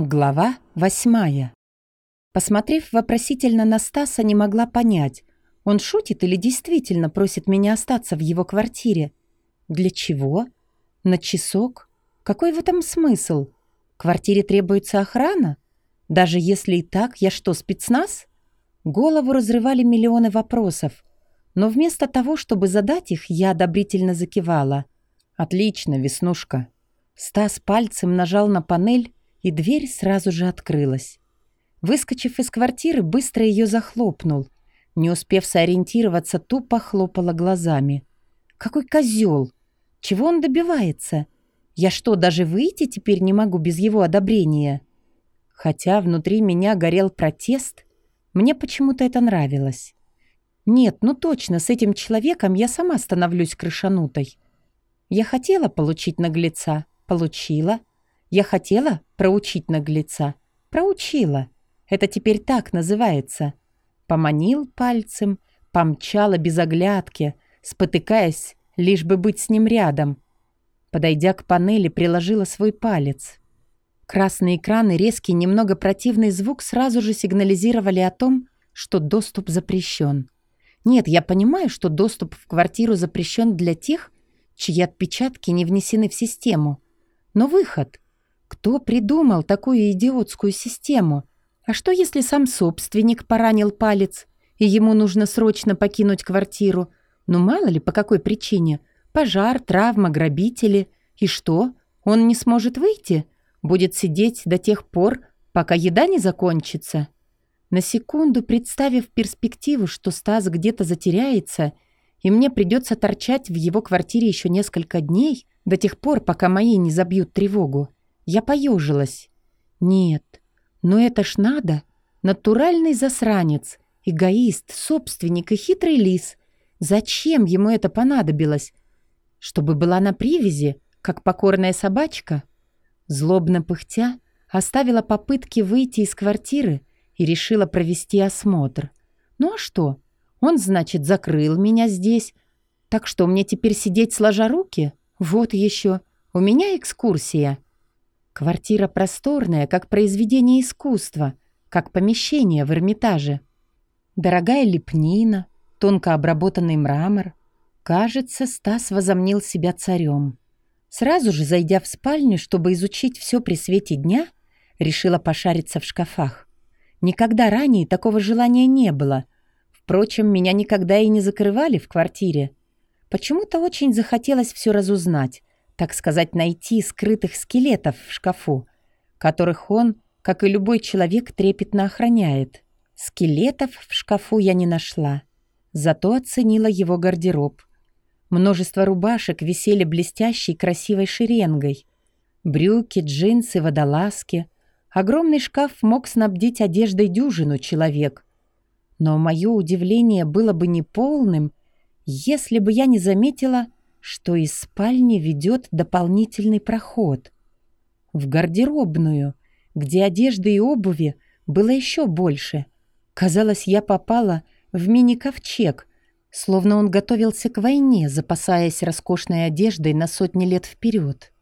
Глава восьмая. Посмотрев вопросительно на Стаса, не могла понять, он шутит или действительно просит меня остаться в его квартире. Для чего? На часок? Какой в этом смысл? Квартире требуется охрана? Даже если и так, я что, спецназ? Голову разрывали миллионы вопросов, но вместо того, чтобы задать их, я одобрительно закивала. «Отлично, Веснушка». Стас пальцем нажал на панель, и дверь сразу же открылась. Выскочив из квартиры, быстро ее захлопнул. Не успев сориентироваться, тупо хлопала глазами. «Какой козел! Чего он добивается? Я что, даже выйти теперь не могу без его одобрения?» Хотя внутри меня горел протест, мне почему-то это нравилось. Нет, ну точно, с этим человеком я сама становлюсь крышанутой. Я хотела получить наглеца, получила. Я хотела проучить наглеца. Проучила. Это теперь так называется. Поманил пальцем, помчала без оглядки, спотыкаясь, лишь бы быть с ним рядом. Подойдя к панели, приложила свой палец. Красный экран и резкий, немного противный звук сразу же сигнализировали о том, что доступ запрещен. Нет, я понимаю, что доступ в квартиру запрещен для тех, чьи отпечатки не внесены в систему. Но выход — кто придумал такую идиотскую систему? А что, если сам собственник поранил палец, и ему нужно срочно покинуть квартиру? Ну, мало ли, по какой причине. Пожар, травма, грабители. И что? Он не сможет выйти? Будет сидеть до тех пор, пока еда не закончится? На секунду, представив перспективу, что Стас где-то затеряется, и мне придется торчать в его квартире еще несколько дней, до тех пор, пока мои не забьют тревогу, я поежилась. Нет, но это ж надо. Натуральный засранец, эгоист, собственник и хитрый лис. Зачем ему это понадобилось? Чтобы была на привязи, как покорная собачка? Злобно пыхтя, оставила попытки выйти из квартиры и решила провести осмотр. Ну а что? Он, значит, закрыл меня здесь. Так что мне теперь сидеть сложа руки? Вот еще. У меня экскурсия. Квартира просторная, как произведение искусства, как помещение в Эрмитаже. Дорогая лепнина, тонко обработанный мрамор. Кажется, Стас возомнил себя царем. Сразу же, зайдя в спальню, чтобы изучить все при свете дня, решила пошариться в шкафах. Никогда ранее такого желания не было. Впрочем, меня никогда и не закрывали в квартире. Почему-то очень захотелось все разузнать, так сказать, найти скрытых скелетов в шкафу, которых он, как и любой человек, трепетно охраняет. Скелетов в шкафу я не нашла, зато оценила его гардероб. Множество рубашек висели блестящей красивой шеренгой. Брюки, джинсы, водолазки. Огромный шкаф мог снабдить одеждой дюжину человек. Но мое удивление было бы неполным, если бы я не заметила, что из спальни ведет дополнительный проход. В гардеробную, где одежды и обуви было еще больше. Казалось, я попала в мини-ковчег, словно он готовился к войне, запасаясь роскошной одеждой на сотни лет вперед.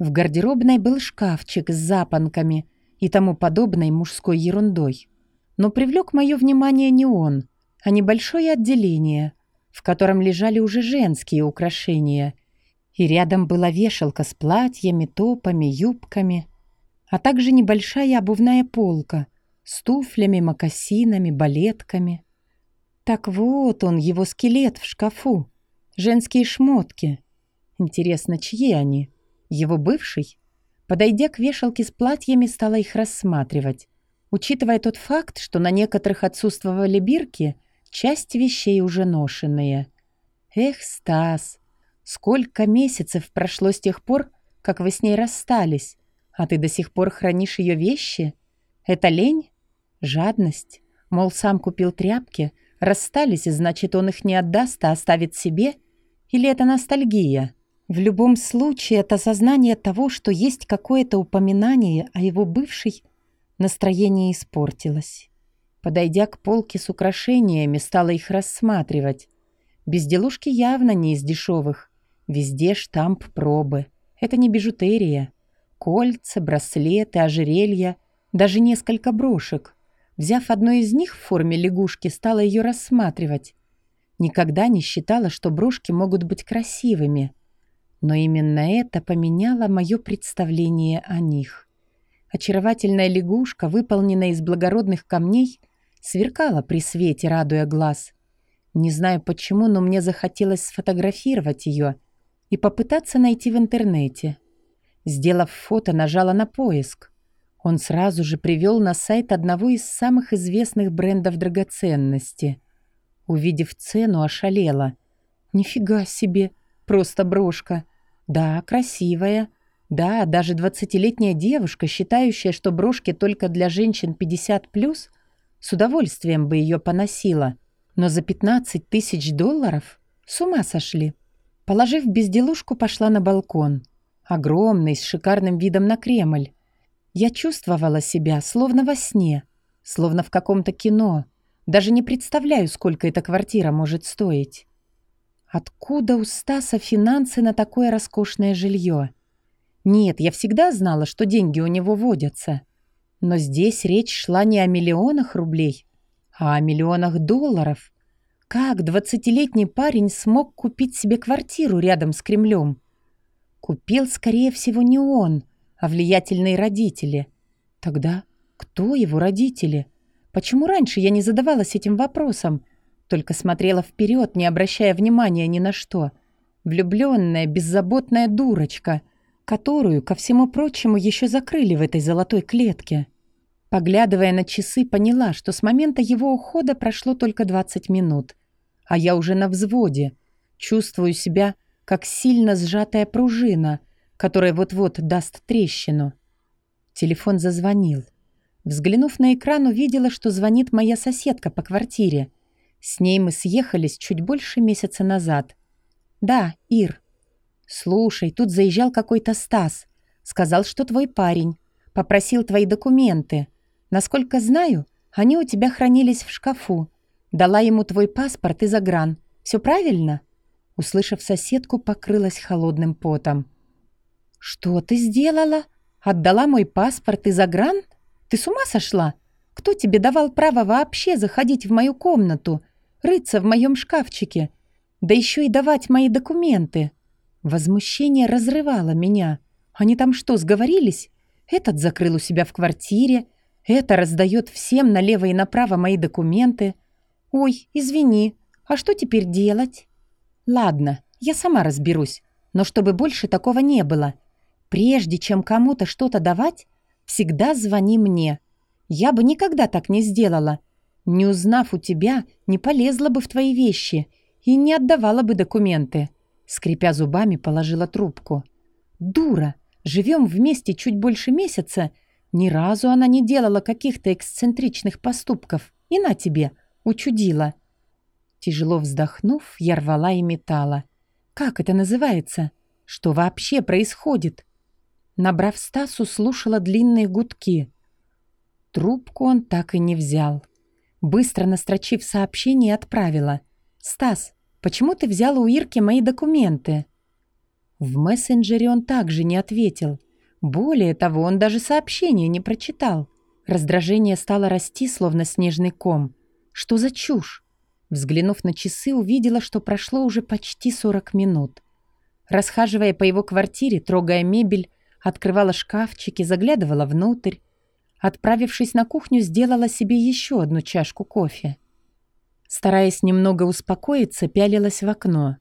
В гардеробной был шкафчик с запонками и тому подобной мужской ерундой. Но привлек мое внимание не он, а небольшое отделение — в котором лежали уже женские украшения, и рядом была вешалка с платьями, топами, юбками, а также небольшая обувная полка с туфлями, мокасинами, балетками. Так вот он, его скелет в шкафу, женские шмотки. Интересно, чьи они? Его бывший? Подойдя к вешалке с платьями, стала их рассматривать. Учитывая тот факт, что на некоторых отсутствовали бирки, Часть вещей уже ношенные. Эх, Стас, сколько месяцев прошло с тех пор, как вы с ней расстались, а ты до сих пор хранишь ее вещи? Это лень? Жадность? Мол, сам купил тряпки, расстались, значит, он их не отдаст, а оставит себе? Или это ностальгия? В любом случае, это сознание того, что есть какое-то упоминание о его бывшей, настроение испортилось. Подойдя к полке с украшениями, стала их рассматривать. Безделушки явно не из дешевых. Везде штамп пробы. Это не бижутерия. Кольца, браслеты, ожерелья, даже несколько брошек. Взяв одну из них в форме лягушки, стала ее рассматривать. Никогда не считала, что брошки могут быть красивыми. Но именно это поменяло мое представление о них. Очаровательная лягушка, выполненная из благородных камней, сверкала при свете, радуя глаз. Не знаю почему, но мне захотелось сфотографировать ее и попытаться найти в интернете. Сделав фото, нажала на поиск. Он сразу же привел на сайт одного из самых известных брендов драгоценности. Увидев цену, ошалела. «Нифига себе! Просто брошка! Да, красивая!» Да, даже двадцатилетняя девушка, считающая, что брошки только для женщин 50+, с удовольствием бы ее поносила. Но за 15 тысяч долларов с ума сошли. Положив безделушку, пошла на балкон. Огромный, с шикарным видом на Кремль. Я чувствовала себя словно во сне, словно в каком-то кино. Даже не представляю, сколько эта квартира может стоить. Откуда у Стаса финансы на такое роскошное жилье? Нет, я всегда знала, что деньги у него водятся. Но здесь речь шла не о миллионах рублей, а о миллионах долларов. Как двадцатилетний парень смог купить себе квартиру рядом с Кремлем? Купил, скорее всего, не он, а влиятельные родители. Тогда кто его родители? Почему раньше я не задавалась этим вопросом, только смотрела вперед, не обращая внимания ни на что? Влюбленная, беззаботная дурочка — которую, ко всему прочему, еще закрыли в этой золотой клетке. Поглядывая на часы, поняла, что с момента его ухода прошло только 20 минут, а я уже на взводе, чувствую себя как сильно сжатая пружина, которая вот-вот даст трещину. Телефон зазвонил. Взглянув на экран, увидела, что звонит моя соседка по квартире. С ней мы съехались чуть больше месяца назад. «Да, Ир, «Слушай, тут заезжал какой-то Стас. Сказал, что твой парень. Попросил твои документы. Насколько знаю, они у тебя хранились в шкафу. Дала ему твой паспорт и загран. Все правильно?» Услышав соседку, покрылась холодным потом. «Что ты сделала? Отдала мой паспорт и загран? Ты с ума сошла? Кто тебе давал право вообще заходить в мою комнату, рыться в моем шкафчике, да еще и давать мои документы?» Возмущение разрывало меня. Они там что, сговорились? Этот закрыл у себя в квартире, это раздает всем налево и направо мои документы. Ой, извини, а что теперь делать? Ладно, я сама разберусь, но чтобы больше такого не было. Прежде чем кому-то что-то давать, всегда звони мне. Я бы никогда так не сделала. Не узнав у тебя, не полезла бы в твои вещи и не отдавала бы документы. Скрипя зубами, положила трубку. «Дура! Живем вместе чуть больше месяца. Ни разу она не делала каких-то эксцентричных поступков. И на тебе, учудила». Тяжело вздохнув, я рвала и метала. «Как это называется? Что вообще происходит?» Набрав Стасу, слушала длинные гудки. Трубку он так и не взял. Быстро настрочив сообщение, отправила. «Стас, Почему ты взяла у Ирки мои документы?» В мессенджере он также не ответил. Более того, он даже сообщение не прочитал. Раздражение стало расти, словно снежный ком. Что за чушь? Взглянув на часы, увидела, что прошло уже почти 40 минут. Расхаживая по его квартире, трогая мебель, открывала шкафчики, заглядывала внутрь. Отправившись на кухню, сделала себе еще одну чашку кофе. Стараясь немного успокоиться, пялилась в окно.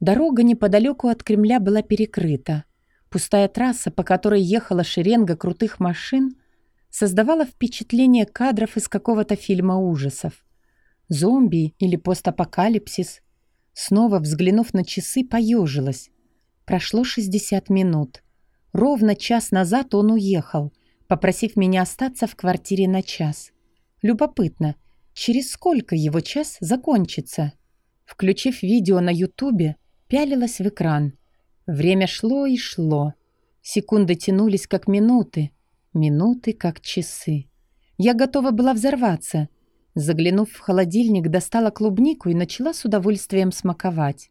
Дорога неподалеку от Кремля была перекрыта. Пустая трасса, по которой ехала шеренга крутых машин, создавала впечатление кадров из какого-то фильма ужасов. Зомби или постапокалипсис. Снова взглянув на часы, поежилась. Прошло 60 минут. Ровно час назад он уехал, попросив меня остаться в квартире на час. Любопытно, Через сколько его час закончится? Включив видео на ютубе, пялилась в экран. Время шло и шло. Секунды тянулись как минуты, минуты как часы. Я готова была взорваться. Заглянув в холодильник, достала клубнику и начала с удовольствием смаковать.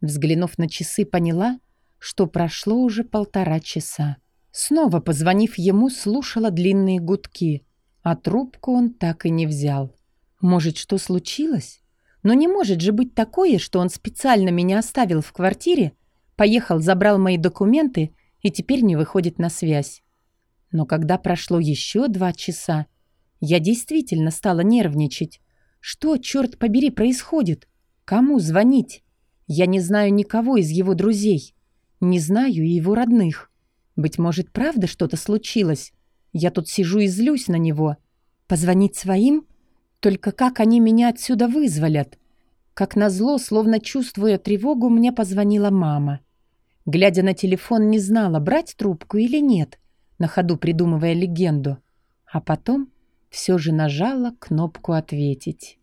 Взглянув на часы, поняла, что прошло уже полтора часа. Снова позвонив ему, слушала длинные гудки, а трубку он так и не взял. Может, что случилось? Но не может же быть такое, что он специально меня оставил в квартире, поехал, забрал мои документы и теперь не выходит на связь. Но когда прошло еще два часа, я действительно стала нервничать. Что, черт побери, происходит? Кому звонить? Я не знаю никого из его друзей. Не знаю и его родных. Быть может, правда что-то случилось? Я тут сижу и злюсь на него. Позвонить своим? Только как они меня отсюда вызволят? Как назло, словно чувствуя тревогу, мне позвонила мама. Глядя на телефон, не знала, брать трубку или нет, на ходу придумывая легенду. А потом все же нажала кнопку «Ответить».